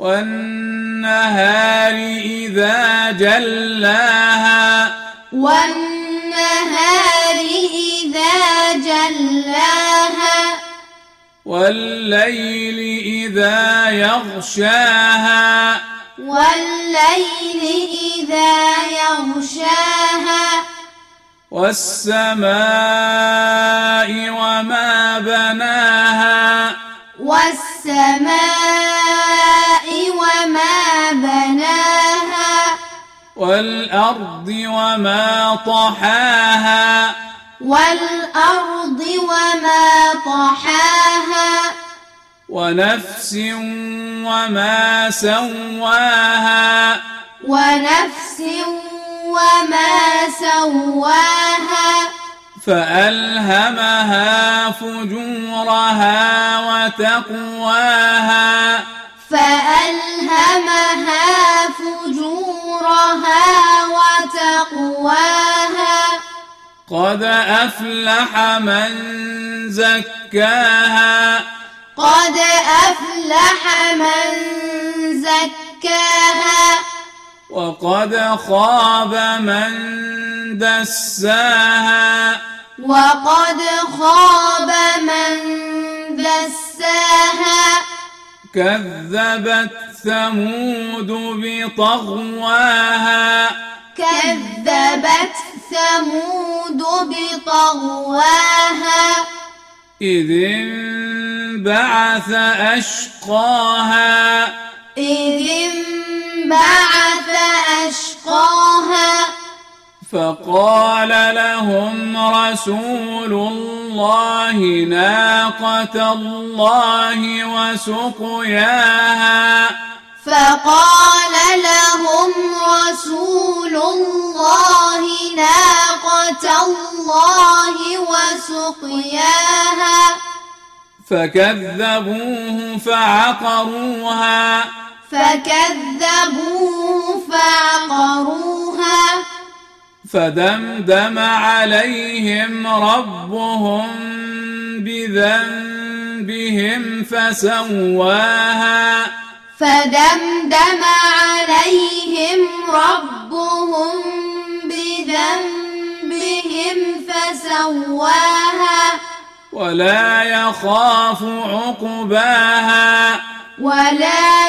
والنهار إذا جلاها. والنهار إذا جلاها. والليل إذا يغشاها. والليل إذا يغشاها. والسماء وما بناها. والسماء والأرض وما طحاها. والأرض وما طحاها. ونفس وما سواها. ونفس وما سواها. فألهمها فجورها وتقواها. فألهمها فجورها وتقواها. قد أفلح من زكاها. قد أفلح من زكاها. وقد خاب من دساها. وقد خاب من دساها. كذبت ثمود بطغواها. كذبت ثمود بطغواها. إذ انبعث أشقاها. إذ انبعث أشقاها. فقال لهم رسول الله ناقة الله وسقياها. فقال لهم رسول الله ناقة الله وسقياها. فكذبوه فعقروها. فكذبوه فعقروها. فدمدم عليهم ربهم بذنبهم فسواها. فدمدم عليهم ربهم بذنبهم فسواها ولا يخاف عقباها ولا